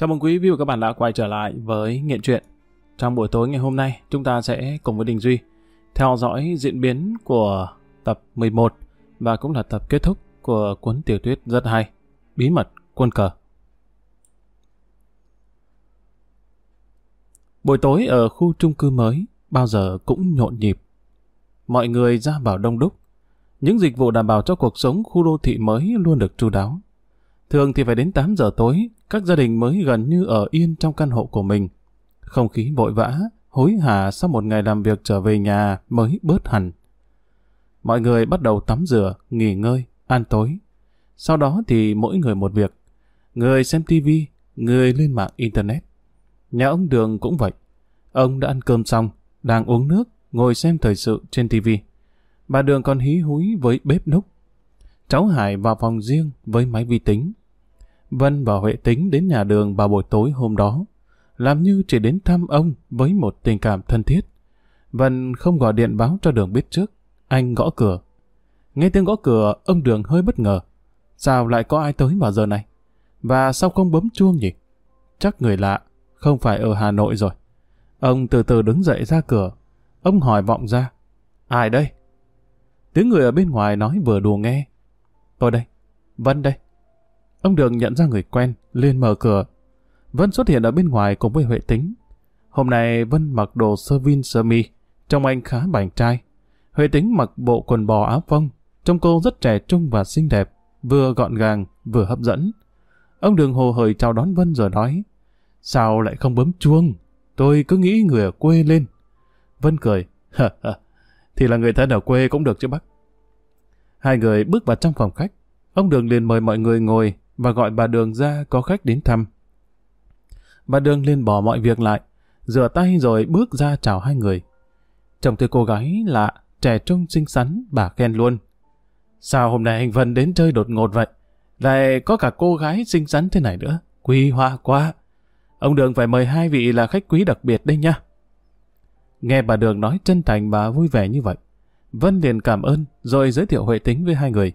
Chào mừng quý vị và các bạn đã quay trở lại với Nghiện chuyện. Trong buổi tối ngày hôm nay, chúng ta sẽ cùng với Đình Duy theo dõi diễn biến của tập 11 và cũng là tập kết thúc của cuốn tiểu thuyết rất hay, Bí mật quân cờ. Buổi tối ở khu trung cư mới bao giờ cũng nhộn nhịp. Mọi người ra vào đông đúc. Những dịch vụ đảm bảo cho cuộc sống khu đô thị mới luôn được chu đáo. Thường thì phải đến 8 giờ tối, các gia đình mới gần như ở yên trong căn hộ của mình. Không khí vội vã, hối hả sau một ngày làm việc trở về nhà mới bớt hẳn. Mọi người bắt đầu tắm rửa, nghỉ ngơi, ăn tối. Sau đó thì mỗi người một việc. Người xem tivi, người lên mạng Internet. Nhà ông Đường cũng vậy. Ông đã ăn cơm xong, đang uống nước, ngồi xem thời sự trên tivi. Bà Đường còn hí húi với bếp núc. Cháu Hải vào phòng riêng với máy vi tính. Vân và Huệ Tính đến nhà Đường vào buổi tối hôm đó, làm như chỉ đến thăm ông với một tình cảm thân thiết. Vân không gọi điện báo cho Đường biết trước, anh gõ cửa. Nghe tiếng gõ cửa, ông Đường hơi bất ngờ. Sao lại có ai tới vào giờ này? Và sao không bấm chuông nhỉ? Chắc người lạ, không phải ở Hà Nội rồi. Ông từ từ đứng dậy ra cửa. Ông hỏi vọng ra. Ai đây? Tiếng người ở bên ngoài nói vừa đùa nghe. Tôi đây. Vân đây. Ông Đường nhận ra người quen, liền mở cửa. Vân xuất hiện ở bên ngoài cùng với Huệ Tính. Hôm nay Vân mặc đồ sơ vin sơ mi, trông anh khá bảnh trai. Huệ Tính mặc bộ quần bò áo phông, trông cô rất trẻ trung và xinh đẹp, vừa gọn gàng, vừa hấp dẫn. Ông Đường hồ hởi chào đón Vân rồi nói, sao lại không bấm chuông? Tôi cứ nghĩ người ở quê lên. Vân cười, thì là người thân ở quê cũng được chứ bác. Hai người bước vào trong phòng khách. Ông Đường liền mời mọi người ngồi và gọi bà Đường ra có khách đến thăm. Bà Đường liền bỏ mọi việc lại, rửa tay rồi bước ra chào hai người. Chồng thấy cô gái lạ, trẻ trung xinh xắn, bà khen luôn. Sao hôm nay anh Vân đến chơi đột ngột vậy? Lại có cả cô gái xinh xắn thế này nữa. Quý hoa quá. Ông Đường phải mời hai vị là khách quý đặc biệt đây nha. Nghe bà Đường nói chân thành và vui vẻ như vậy. Vân liền cảm ơn rồi giới thiệu Huệ Tính với hai người.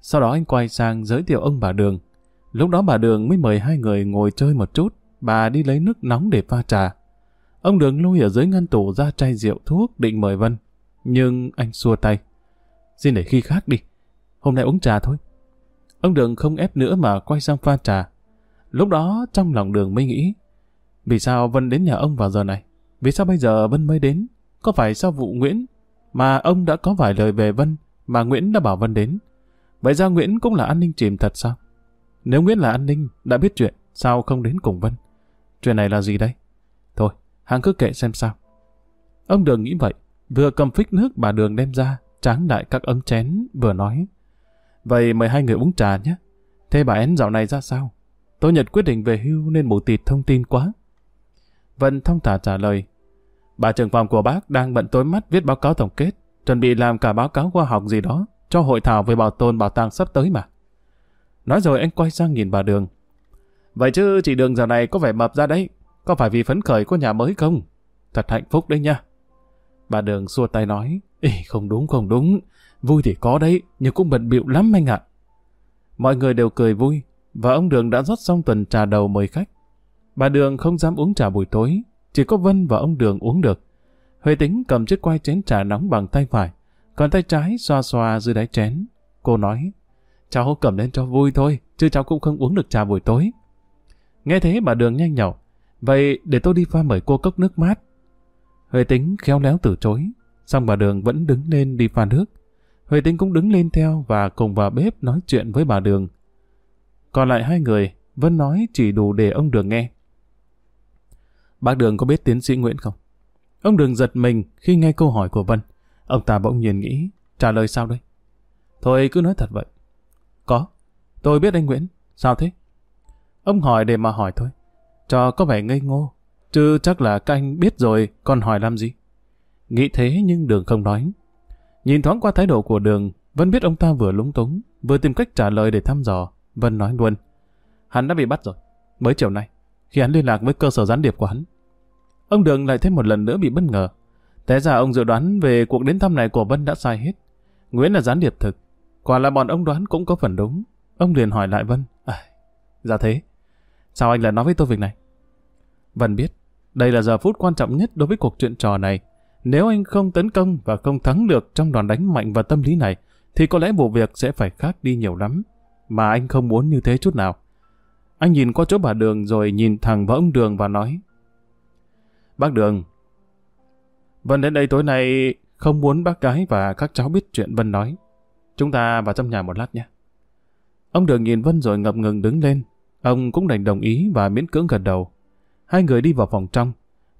Sau đó anh quay sang giới thiệu ông bà Đường. Lúc đó bà Đường mới mời hai người ngồi chơi một chút, bà đi lấy nước nóng để pha trà. Ông Đường lôi ở dưới ngăn tủ ra chai rượu thuốc định mời Vân. Nhưng anh xua tay. Xin để khi khác đi, hôm nay uống trà thôi. Ông Đường không ép nữa mà quay sang pha trà. Lúc đó trong lòng Đường mới nghĩ, vì sao Vân đến nhà ông vào giờ này? Vì sao bây giờ Vân mới đến? Có phải sau vụ Nguyễn mà ông đã có vài lời về Vân mà Nguyễn đã bảo Vân đến? Vậy ra Nguyễn cũng là an ninh chìm thật sao? Nếu Nguyễn là an ninh, đã biết chuyện, sao không đến cùng Vân? Chuyện này là gì đây? Thôi, hắn cứ kệ xem sao. Ông Đường nghĩ vậy, vừa cầm phích nước bà Đường đem ra, tráng lại các ấm chén, vừa nói. Vậy mời hai người uống trà nhé. Thế bà én dạo này ra sao? Tôi Nhật quyết định về hưu nên mù tịt thông tin quá. Vân thông thả trả lời. Bà trưởng phòng của bác đang bận tối mắt viết báo cáo tổng kết, chuẩn bị làm cả báo cáo khoa học gì đó cho hội thảo về bảo tồn bảo tàng sắp tới mà. Nói rồi anh quay sang nhìn bà Đường. Vậy chứ chị Đường giờ này có vẻ mập ra đấy, có phải vì phấn khởi có nhà mới không? Thật hạnh phúc đấy nha. Bà Đường xua tay nói, Ê, không đúng không đúng, vui thì có đấy, nhưng cũng bận bịu lắm anh ạ. Mọi người đều cười vui, và ông Đường đã rót xong tuần trà đầu mời khách. Bà Đường không dám uống trà buổi tối, chỉ có Vân và ông Đường uống được. Huệ tính cầm chiếc quai chén trà nóng bằng tay phải, còn tay trái xoa xoa dưới đáy chén. Cô nói, cháu cầm lên cho vui thôi, chứ cháu cũng không uống được trà buổi tối. Nghe thế bà Đường nhanh nhậu, vậy để tôi đi pha mời cô cốc nước mát. Huệ tính khéo léo từ chối, xong bà Đường vẫn đứng lên đi pha nước. Huệ tính cũng đứng lên theo và cùng vào bếp nói chuyện với bà Đường. Còn lại hai người, Vân nói chỉ đủ để ông Đường nghe. Bác Đường có biết tiến sĩ Nguyễn không? Ông Đường giật mình khi nghe câu hỏi của Vân. Ông ta bỗng nhiên nghĩ, trả lời sao đây? Thôi cứ nói thật vậy. Có, tôi biết anh Nguyễn. Sao thế? Ông hỏi để mà hỏi thôi. Cho có vẻ ngây ngô. Chứ chắc là các anh biết rồi, còn hỏi làm gì? Nghĩ thế nhưng Đường không nói. Nhìn thoáng qua thái độ của Đường, Vân biết ông ta vừa lúng túng, vừa tìm cách trả lời để thăm dò. Vân nói luôn. Hắn đã bị bắt rồi, mới chiều nay, khi hắn liên lạc với cơ sở gián điệp của hắn. Ông Đường lại thêm một lần nữa bị bất ngờ. Thế ra ông dự đoán về cuộc đến thăm này của Vân đã sai hết. Nguyễn là gián điệp thực. Quả là bọn ông đoán cũng có phần đúng. Ông liền hỏi lại Vân. À, dạ thế. Sao anh lại nói với tôi việc này? Vân biết, đây là giờ phút quan trọng nhất đối với cuộc chuyện trò này. Nếu anh không tấn công và không thắng được trong đòn đánh mạnh và tâm lý này, thì có lẽ vụ việc sẽ phải khác đi nhiều lắm. Mà anh không muốn như thế chút nào. Anh nhìn qua chỗ bà Đường rồi nhìn thẳng vào ông Đường và nói Bác Đường, Vân đến đây tối nay không muốn bác gái và các cháu biết chuyện Vân nói. Chúng ta vào trong nhà một lát nhé. Ông Đường nhìn Vân rồi ngập ngừng đứng lên. Ông cũng đành đồng ý và miễn cưỡng gật đầu. Hai người đi vào phòng trong.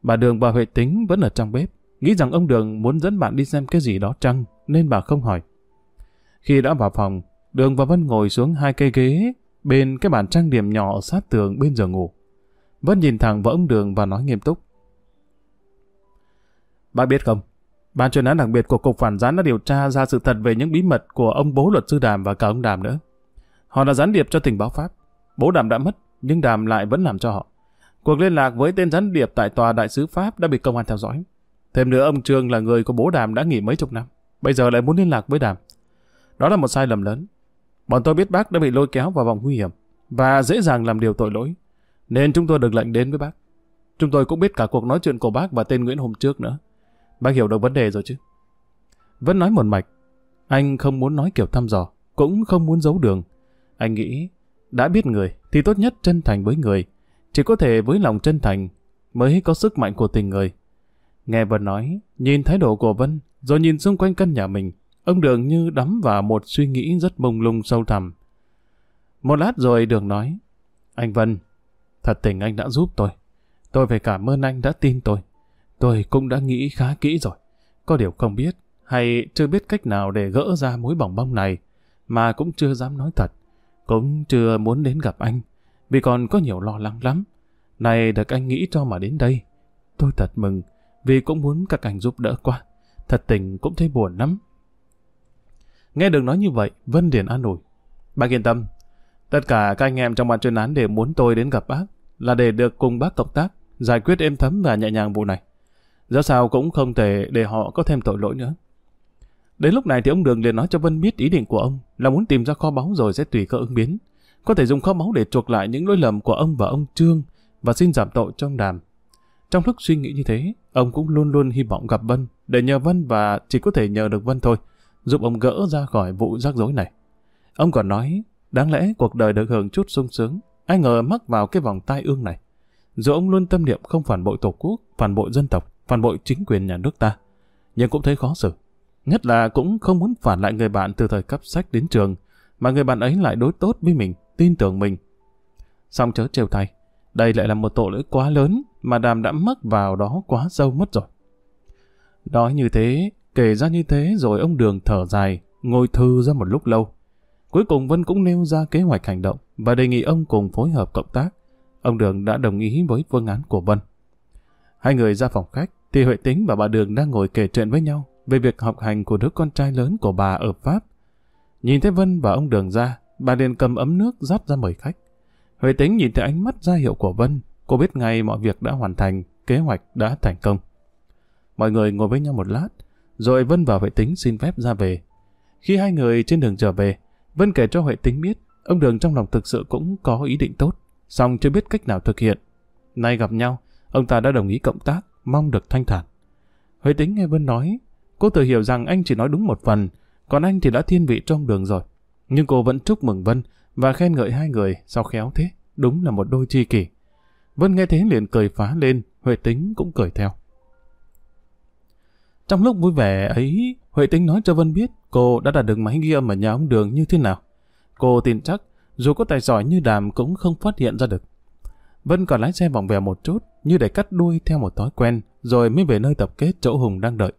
Bà Đường và Huệ Tính vẫn ở trong bếp. Nghĩ rằng ông Đường muốn dẫn bạn đi xem cái gì đó chăng, nên bà không hỏi. Khi đã vào phòng, Đường và Vân ngồi xuống hai cây ghế bên cái bàn trang điểm nhỏ sát tường bên giường ngủ. Vân nhìn thẳng vào ông Đường và nói nghiêm túc. Bác biết không, ban chuyên án đặc biệt của Cục Phản gián đã điều tra ra sự thật về những bí mật của ông bố luật sư Đàm và cả ông Đàm nữa. Họ là gián điệp cho tình báo Pháp. Bố Đàm đã mất, nhưng Đàm lại vẫn làm cho họ. Cuộc liên lạc với tên gián điệp tại tòa đại sứ Pháp đã bị công an theo dõi. Thêm nữa ông Trương là người của bố Đàm đã nghỉ mấy chục năm. Bây giờ lại muốn liên lạc với Đàm. Đó là một sai lầm lớn. Bọn tôi biết bác đã bị lôi kéo vào vòng nguy hiểm và dễ dàng làm điều tội lỗi. Nên chúng tôi được lệnh đến với bác. Chúng tôi cũng biết cả cuộc nói chuyện của bác và tên Nguyễn hôm trước nữa. Bác hiểu được vấn đề rồi chứ? Vẫn nói một mạch. Anh không muốn nói kiểu thăm dò, cũng không muốn giấu đường. Anh nghĩ, đã biết người thì tốt nhất chân thành với người. Chỉ có thể với lòng chân thành mới có sức mạnh của tình người. Nghe Vân nói, nhìn thái độ của Vân, rồi nhìn xung quanh căn nhà mình, ông Đường như đắm vào một suy nghĩ rất mông lung sâu thẳm. Một lát rồi Đường nói, anh Vân, thật tình anh đã giúp tôi. Tôi phải cảm ơn anh đã tin tôi. Tôi cũng đã nghĩ khá kỹ rồi. Có điều không biết, hay chưa biết cách nào để gỡ ra mối bỏng bong này, mà cũng chưa dám nói thật. Cũng chưa muốn đến gặp anh, vì còn có nhiều lo lắng lắm. Này được anh nghĩ cho mà đến đây. Tôi thật mừng, vì cũng muốn các anh giúp đỡ qua, Thật tình cũng thấy buồn lắm. Nghe được nói như vậy, Vân liền an ủi. Bác yên tâm, tất cả các anh em trong ban chuyên án đều muốn tôi đến gặp bác, là để được cùng bác cộng tác, giải quyết êm thấm và nhẹ nhàng vụ này. Dẫu sao cũng không thể để họ có thêm tội lỗi nữa. Đến lúc này thì ông Đường liền nói cho Vân biết ý định của ông là muốn tìm ra kho báu rồi sẽ tùy cơ ứng biến. Có thể dùng kho báu để chuộc lại những lỗi lầm của ông và ông Trương và xin giảm tội cho ông Đàm. Trong lúc suy nghĩ như thế, ông cũng luôn luôn hy vọng gặp Vân để nhờ Vân và chỉ có thể nhờ được Vân thôi, giúp ông gỡ ra khỏi vụ rắc rối này. Ông còn nói, đáng lẽ cuộc đời được hưởng chút sung sướng, ai ngờ mắc vào cái vòng tai ương này. Dù ông luôn tâm niệm không phản bội tổ quốc, phản bội dân tộc, phản bội chính quyền nhà nước ta, nhưng cũng thấy khó xử. Nhất là cũng không muốn phản lại người bạn từ thời cấp sách đến trường, mà người bạn ấy lại đối tốt với mình, tin tưởng mình. Xong chớ trêu thay, đây lại là một tội lỗi quá lớn mà đàm đã mắc vào đó quá sâu mất rồi. Nói như thế, kể ra như thế rồi ông Đường thở dài, ngồi thư ra một lúc lâu. Cuối cùng Vân cũng nêu ra kế hoạch hành động và đề nghị ông cùng phối hợp cộng tác. Ông Đường đã đồng ý với phương án của Vân. Hai người ra phòng khách, thì Huệ Tính và bà Đường đang ngồi kể chuyện với nhau về việc học hành của đứa con trai lớn của bà ở Pháp. Nhìn thấy Vân và ông Đường ra, bà liền cầm ấm nước rót ra mời khách. Huệ Tính nhìn thấy ánh mắt ra hiệu của Vân, cô biết ngay mọi việc đã hoàn thành, kế hoạch đã thành công. Mọi người ngồi với nhau một lát, rồi Vân và Huệ Tính xin phép ra về. Khi hai người trên đường trở về, Vân kể cho Huệ Tính biết, ông Đường trong lòng thực sự cũng có ý định tốt, song chưa biết cách nào thực hiện. Nay gặp nhau, ông ta đã đồng ý cộng tác, mong được thanh thản. Huệ tính nghe Vân nói, cô tự hiểu rằng anh chỉ nói đúng một phần, còn anh thì đã thiên vị trong đường rồi. Nhưng cô vẫn chúc mừng Vân và khen ngợi hai người, sao khéo thế, đúng là một đôi tri kỷ. Vân nghe thế liền cười phá lên, Huệ tính cũng cười theo. Trong lúc vui vẻ ấy, Huệ tính nói cho Vân biết cô đã đạt được máy ghi âm ở nhà ông Đường như thế nào. Cô tin chắc, dù có tài giỏi như đàm cũng không phát hiện ra được. Vân còn lái xe vòng vèo một chút, như để cắt đuôi theo một thói quen, rồi mới về nơi tập kết chỗ Hùng đang đợi.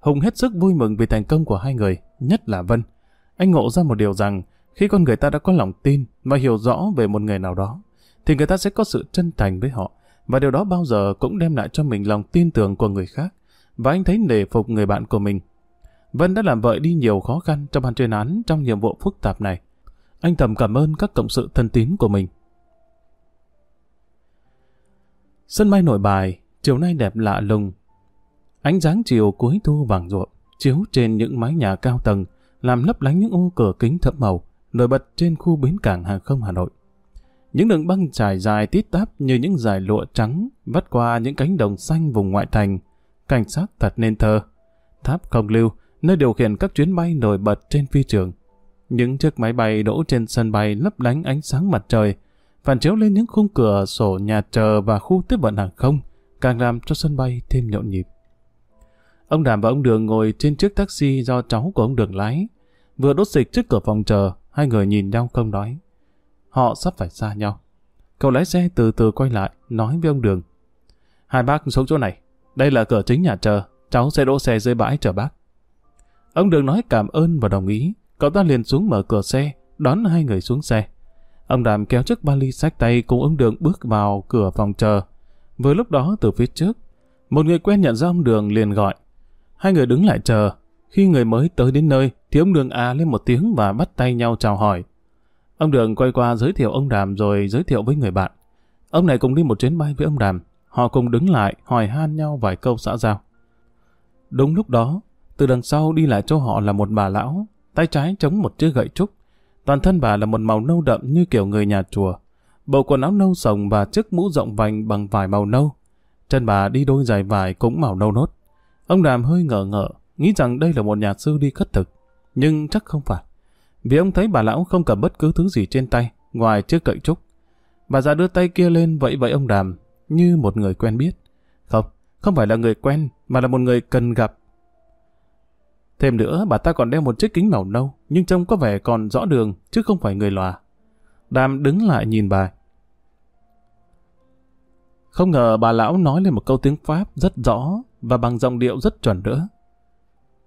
Hùng hết sức vui mừng vì thành công của hai người, nhất là Vân. Anh ngộ ra một điều rằng, khi con người ta đã có lòng tin và hiểu rõ về một người nào đó, thì người ta sẽ có sự chân thành với họ, và điều đó bao giờ cũng đem lại cho mình lòng tin tưởng của người khác, và anh thấy nể phục người bạn của mình. Vân đã làm vợ đi nhiều khó khăn trong ban chuyên án trong nhiệm vụ phức tạp này. Anh thầm cảm ơn các cộng sự thân tín của mình. Sân bay nội bài, chiều nay đẹp lạ lùng. Ánh sáng chiều cuối thu vàng ruộng, chiếu trên những mái nhà cao tầng, làm lấp lánh những ô cửa kính thẫm màu, nổi bật trên khu bến cảng hàng không Hà Nội. Những đường băng trải dài tít tắp như những dải lụa trắng vắt qua những cánh đồng xanh vùng ngoại thành. Cảnh sát thật nên thơ. Tháp không lưu, nơi điều khiển các chuyến bay nổi bật trên phi trường. Những chiếc máy bay đỗ trên sân bay lấp lánh ánh sáng mặt trời, phản chiếu lên những khung cửa sổ nhà chờ và khu tiếp vận hàng không, càng làm cho sân bay thêm nhộn nhịp. Ông Đàm và ông Đường ngồi trên chiếc taxi do cháu của ông Đường lái. Vừa đốt dịch trước cửa phòng chờ, hai người nhìn nhau không nói. Họ sắp phải xa nhau. Cậu lái xe từ từ quay lại, nói với ông Đường. Hai bác xuống chỗ này. Đây là cửa chính nhà chờ. Cháu sẽ đỗ xe dưới bãi chờ bác. Ông Đường nói cảm ơn và đồng ý. Cậu ta liền xuống mở cửa xe, đón hai người xuống xe. Ông Đàm kéo chiếc vali sách tay cùng ông Đường bước vào cửa phòng chờ. Vừa lúc đó từ phía trước, một người quen nhận ra ông Đường liền gọi. Hai người đứng lại chờ. Khi người mới tới đến nơi, thì ông Đường à lên một tiếng và bắt tay nhau chào hỏi. Ông Đường quay qua giới thiệu ông Đàm rồi giới thiệu với người bạn. Ông này cùng đi một chuyến bay với ông Đàm. Họ cùng đứng lại hỏi han nhau vài câu xã giao. Đúng lúc đó, từ đằng sau đi lại chỗ họ là một bà lão, tay trái chống một chiếc gậy trúc. Toàn thân bà là một màu nâu đậm như kiểu người nhà chùa. Bộ quần áo nâu sồng và chiếc mũ rộng vành bằng vải màu nâu. Chân bà đi đôi giày vải cũng màu nâu nốt. Ông Đàm hơi ngờ ngợ, nghĩ rằng đây là một nhà sư đi khất thực. Nhưng chắc không phải. Vì ông thấy bà lão không cầm bất cứ thứ gì trên tay, ngoài chiếc cậy trúc. Bà già đưa tay kia lên vậy vậy ông Đàm, như một người quen biết. Không, không phải là người quen, mà là một người cần gặp. Thêm nữa, bà ta còn đeo một chiếc kính màu nâu, nhưng trông có vẻ còn rõ đường, chứ không phải người lòa. Đàm đứng lại nhìn bà. Không ngờ bà lão nói lên một câu tiếng Pháp rất rõ và bằng giọng điệu rất chuẩn nữa.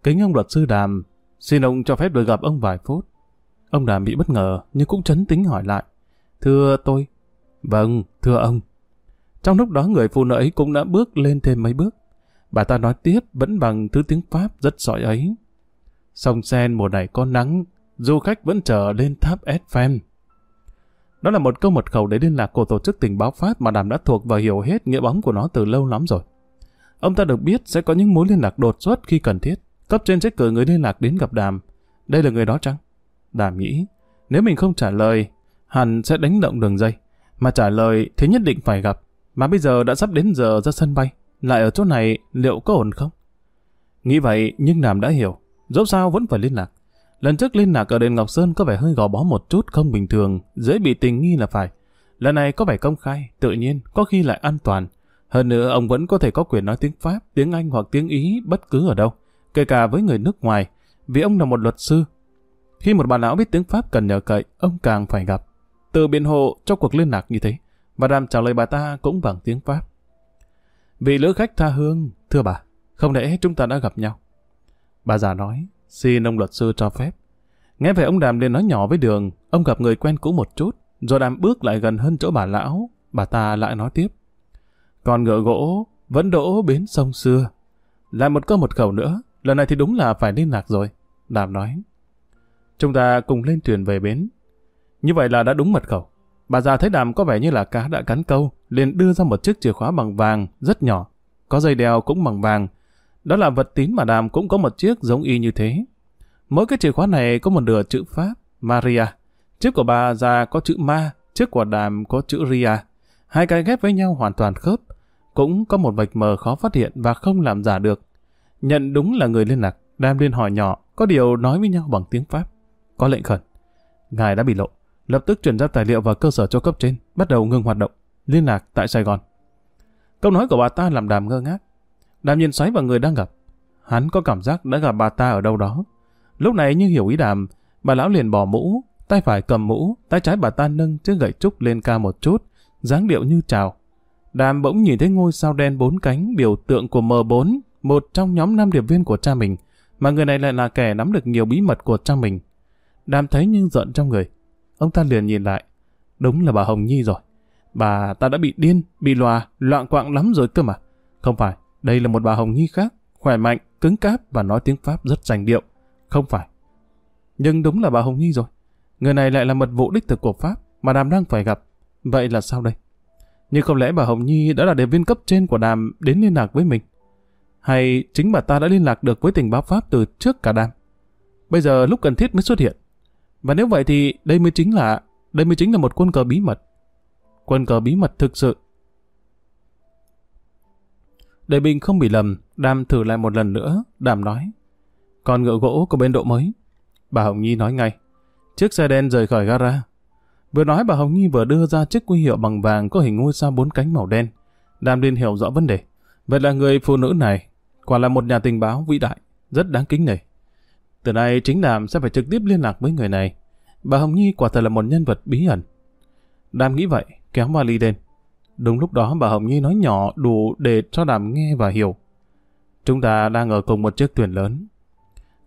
Kính ông luật sư Đàm, xin ông cho phép được gặp ông vài phút. Ông Đàm bị bất ngờ nhưng cũng chấn tính hỏi lại. Thưa tôi. Vâng, thưa ông. Trong lúc đó người phụ nữ ấy cũng đã bước lên thêm mấy bước. Bà ta nói tiếp vẫn bằng thứ tiếng Pháp rất giỏi ấy. Sông Sen mùa này có nắng, du khách vẫn chờ lên tháp Eiffel. Đó là một câu mật khẩu để liên lạc của tổ chức tình báo Pháp mà Đàm đã thuộc và hiểu hết nghĩa bóng của nó từ lâu lắm rồi. Ông ta được biết sẽ có những mối liên lạc đột xuất khi cần thiết. Cấp trên sẽ cử người liên lạc đến gặp Đàm. Đây là người đó chăng? Đàm nghĩ, nếu mình không trả lời, hẳn sẽ đánh động đường dây. Mà trả lời thì nhất định phải gặp. Mà bây giờ đã sắp đến giờ ra sân bay. Lại ở chỗ này liệu có ổn không? Nghĩ vậy nhưng Đàm đã hiểu. Dẫu sao vẫn phải liên lạc. Lần trước liên lạc ở đền Ngọc Sơn có vẻ hơi gò bó một chút không bình thường, dễ bị tình nghi là phải. Lần này có vẻ công khai, tự nhiên, có khi lại an toàn. Hơn nữa ông vẫn có thể có quyền nói tiếng Pháp, tiếng Anh hoặc tiếng Ý bất cứ ở đâu, kể cả với người nước ngoài, vì ông là một luật sư. Khi một bà lão biết tiếng Pháp cần nhờ cậy, ông càng phải gặp. Từ biện hộ cho cuộc liên lạc như thế, và đàm trả lời bà ta cũng bằng tiếng Pháp. Vị lữ khách tha hương, thưa bà, không lẽ chúng ta đã gặp nhau? Bà già nói, xin ông luật sư cho phép. Nghe về ông Đàm liền nói nhỏ với Đường, ông gặp người quen cũ một chút, rồi Đàm bước lại gần hơn chỗ bà lão, bà ta lại nói tiếp. Còn ngựa gỗ vẫn đỗ bến sông xưa. Lại một câu một khẩu nữa, lần này thì đúng là phải liên lạc rồi. Đàm nói. Chúng ta cùng lên thuyền về bến. Như vậy là đã đúng mật khẩu. Bà già thấy Đàm có vẻ như là cá đã cắn câu, liền đưa ra một chiếc chìa khóa bằng vàng, rất nhỏ. Có dây đeo cũng bằng vàng. Đó là vật tín mà Đàm cũng có một chiếc giống y như thế. Mỗi cái chìa khóa này có một nửa chữ Pháp, Maria. Chiếc của bà già có chữ Ma, chiếc của Đàm có chữ Ria. Hai cái ghép với nhau hoàn toàn khớp. Cũng có một vạch mờ khó phát hiện và không làm giả được. Nhận đúng là người liên lạc, Đàm liên hỏi nhỏ, có điều nói với nhau bằng tiếng Pháp. Có lệnh khẩn. Ngài đã bị lộ. Lập tức chuyển giao tài liệu vào cơ sở cho cấp trên, bắt đầu ngừng hoạt động, liên lạc tại Sài Gòn. Câu nói của bà ta làm đàm ngơ ngác. Đàm nhìn xoáy vào người đang gặp. Hắn có cảm giác đã gặp bà ta ở đâu đó. Lúc này như hiểu ý đàm, bà lão liền bỏ mũ, tay phải cầm mũ, tay trái bà ta nâng chiếc gậy trúc lên cao một chút, dáng điệu như chào. Đàm bỗng nhìn thấy ngôi sao đen bốn cánh biểu tượng của M4, một trong nhóm năm điệp viên của cha mình, mà người này lại là kẻ nắm được nhiều bí mật của cha mình. Đàm thấy nhưng giận trong người. Ông ta liền nhìn lại. Đúng là bà Hồng Nhi rồi. Bà ta đã bị điên, bị lòa, loạn quạng lắm rồi cơ mà. Không phải, đây là một bà Hồng Nhi khác, khỏe mạnh, cứng cáp và nói tiếng Pháp rất giành điệu. Không phải. Nhưng đúng là bà Hồng Nhi rồi. Người này lại là mật vụ đích thực của Pháp mà Đàm đang phải gặp. Vậy là sao đây? Nhưng không lẽ bà Hồng Nhi đã là đề viên cấp trên của Đàm đến liên lạc với mình? Hay chính bà ta đã liên lạc được với tình báo Pháp từ trước cả Đàm? Bây giờ lúc cần thiết mới xuất hiện. Và nếu vậy thì đây mới chính là đây mới chính là một quân cờ bí mật. quân cờ bí mật thực sự. Để Bình không bị lầm, Đàm thử lại một lần nữa, Đàm nói. Còn ngựa gỗ có bên độ mới. Bà Hồng Nhi nói ngay. Chiếc xe đen rời khỏi gara. Vừa nói bà Hồng Nhi vừa đưa ra chiếc quy hiệu bằng vàng có hình ngôi sao bốn cánh màu đen. Đàm liên hiểu rõ vấn đề. Vậy là người phụ nữ này quả là một nhà tình báo vĩ đại, rất đáng kính nể. Từ nay chính Đàm sẽ phải trực tiếp liên lạc với người này. Bà Hồng Nhi quả thật là một nhân vật bí ẩn. Đàm nghĩ vậy, kéo vali lên. Đúng lúc đó bà Hồng Nhi nói nhỏ đủ để cho Đàm nghe và hiểu. Chúng ta đang ở cùng một chiếc thuyền lớn.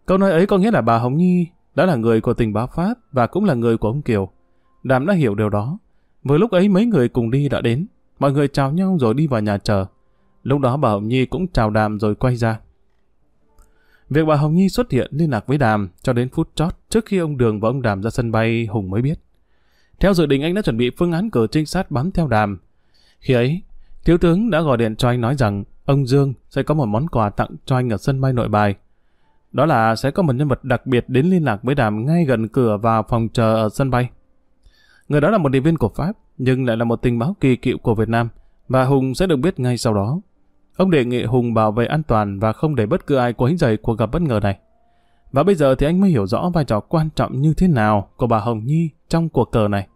Câu nói ấy có nghĩa là bà Hồng Nhi đã là người của tình báo Pháp và cũng là người của ông Kiều. Đàm đã hiểu điều đó. Vừa lúc ấy mấy người cùng đi đã đến. Mọi người chào nhau rồi đi vào nhà chờ. Lúc đó bà Hồng Nhi cũng chào Đàm rồi quay ra. Việc bà Hồng Nhi xuất hiện liên lạc với Đàm cho đến phút chót trước khi ông Đường và ông Đàm ra sân bay Hùng mới biết. Theo dự định, anh đã chuẩn bị phương án cử trinh sát bám theo Đàm. Khi ấy, thiếu tướng đã gọi điện cho anh nói rằng ông Dương sẽ có một món quà tặng cho anh ở sân bay nội bài. Đó là sẽ có một nhân vật đặc biệt đến liên lạc với Đàm ngay gần cửa vào phòng chờ ở sân bay. Người đó là một điệp viên của Pháp, nhưng lại là một tình báo kỳ cựu của Việt Nam, và Hùng sẽ được biết ngay sau đó. Ông đề nghị Hùng bảo vệ an toàn và không để bất cứ ai quấy rầy cuộc gặp bất ngờ này. Và bây giờ thì anh mới hiểu rõ vai trò quan trọng như thế nào của bà Hồng Nhi trong cuộc cờ này.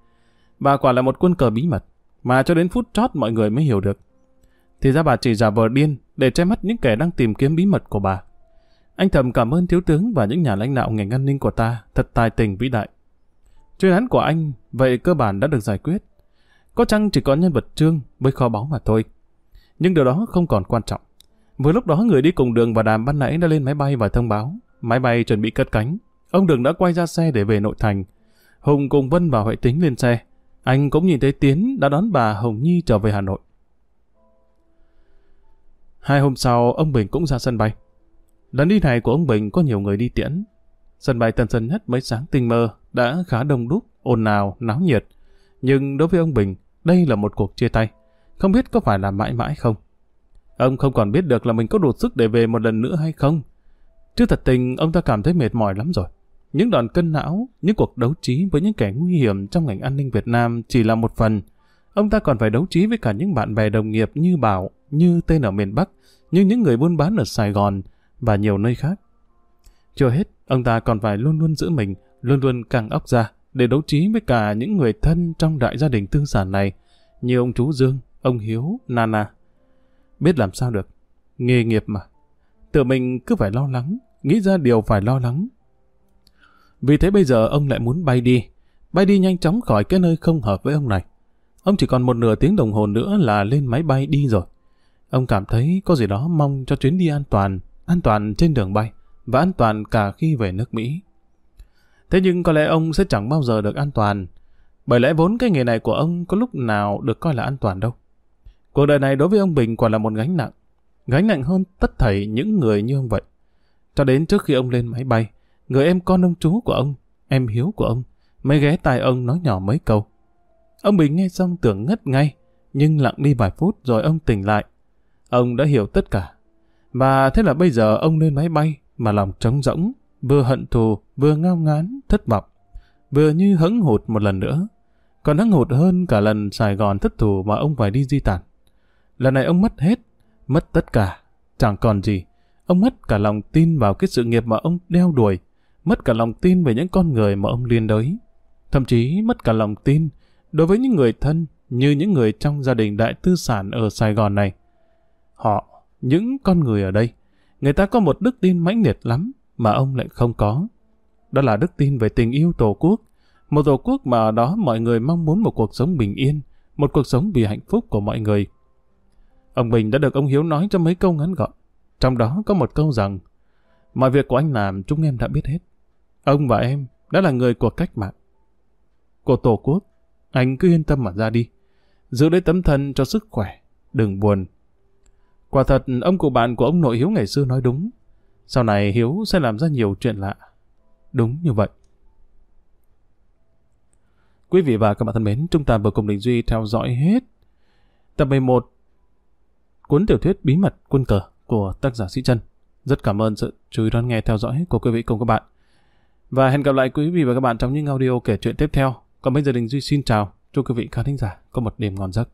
Bà quả là một quân cờ bí mật, mà cho đến phút chót mọi người mới hiểu được. Thì ra bà chỉ giả vờ điên để che mắt những kẻ đang tìm kiếm bí mật của bà. Anh thầm cảm ơn thiếu tướng và những nhà lãnh đạo ngành an ninh của ta thật tài tình vĩ đại. Chuyên án của anh, vậy cơ bản đã được giải quyết. Có chăng chỉ có nhân vật trương với kho báu mà thôi. Nhưng điều đó không còn quan trọng. Vừa lúc đó người đi cùng đường và đàm ban nãy đã lên máy bay và thông báo. Máy bay chuẩn bị cất cánh. Ông Đường đã quay ra xe để về nội thành. Hùng cùng Vân và Huệ Tính lên xe. Anh cũng nhìn thấy Tiến đã đón bà Hồng Nhi trở về Hà Nội. Hai hôm sau, ông Bình cũng ra sân bay. Lần đi này của ông Bình có nhiều người đi tiễn. Sân bay Tân Sơn Nhất mấy sáng tinh mơ đã khá đông đúc, ồn ào, náo nhiệt. Nhưng đối với ông Bình, đây là một cuộc chia tay. Không biết có phải là mãi mãi không? Ông không còn biết được là mình có đủ sức để về một lần nữa hay không. Chứ thật tình, ông ta cảm thấy mệt mỏi lắm rồi. Những đòn cân não, những cuộc đấu trí với những kẻ nguy hiểm trong ngành an ninh Việt Nam chỉ là một phần. Ông ta còn phải đấu trí với cả những bạn bè đồng nghiệp như Bảo, như tên ở miền Bắc, như những người buôn bán ở Sài Gòn và nhiều nơi khác. Chưa hết, ông ta còn phải luôn luôn giữ mình, luôn luôn căng óc ra để đấu trí với cả những người thân trong đại gia đình tư sản này, như ông chú Dương, ông Hiếu, Nana. Biết làm sao được, nghề nghiệp mà. Tự mình cứ phải lo lắng, nghĩ ra điều phải lo lắng. Vì thế bây giờ ông lại muốn bay đi, bay đi nhanh chóng khỏi cái nơi không hợp với ông này. Ông chỉ còn một nửa tiếng đồng hồ nữa là lên máy bay đi rồi. Ông cảm thấy có gì đó mong cho chuyến đi an toàn, an toàn trên đường bay và an toàn cả khi về nước Mỹ. Thế nhưng có lẽ ông sẽ chẳng bao giờ được an toàn, bởi lẽ vốn cái nghề này của ông có lúc nào được coi là an toàn đâu. Cuộc đời này đối với ông Bình quả là một gánh nặng, gánh nặng hơn tất thảy những người như ông vậy. Cho đến trước khi ông lên máy bay, người em con ông chú của ông, em hiếu của ông, mới ghé tai ông nói nhỏ mấy câu. Ông Bình nghe xong tưởng ngất ngay, nhưng lặng đi vài phút rồi ông tỉnh lại. Ông đã hiểu tất cả. Và thế là bây giờ ông lên máy bay mà lòng trống rỗng, vừa hận thù, vừa ngao ngán, thất vọng, vừa như hững hụt một lần nữa. Còn hững hụt hơn cả lần Sài Gòn thất thù mà ông phải đi di tản. Lần này ông mất hết, mất tất cả, chẳng còn gì. Ông mất cả lòng tin vào cái sự nghiệp mà ông đeo đuổi, mất cả lòng tin về những con người mà ông liên đới. Thậm chí mất cả lòng tin đối với những người thân như những người trong gia đình đại tư sản ở Sài Gòn này. Họ, những con người ở đây, người ta có một đức tin mãnh liệt lắm mà ông lại không có. Đó là đức tin về tình yêu Tổ quốc, một Tổ quốc mà ở đó mọi người mong muốn một cuộc sống bình yên, một cuộc sống vì hạnh phúc của mọi người. Ông Bình đã được ông Hiếu nói cho mấy câu ngắn gọn. Trong đó có một câu rằng, mọi việc của anh làm chúng em đã biết hết. Ông và em đã là người của cách mạng, của Tổ quốc. Anh cứ yên tâm mà ra đi. Giữ lấy tấm thân cho sức khỏe. Đừng buồn. Quả thật, ông cụ bạn của ông nội Hiếu ngày xưa nói đúng. Sau này Hiếu sẽ làm ra nhiều chuyện lạ. Đúng như vậy. Quý vị và các bạn thân mến, chúng ta vừa cùng Đình Duy theo dõi hết tập 11 cuốn tiểu thuyết Bí mật quân cờ của tác giả Sĩ Trân. Rất cảm ơn sự chú ý đón nghe theo dõi của quý vị cùng các bạn. Và hẹn gặp lại quý vị và các bạn trong những audio kể chuyện tiếp theo. Còn bây giờ Đình Duy xin chào Chúc quý vị khán thính giả có một đêm ngon giấc.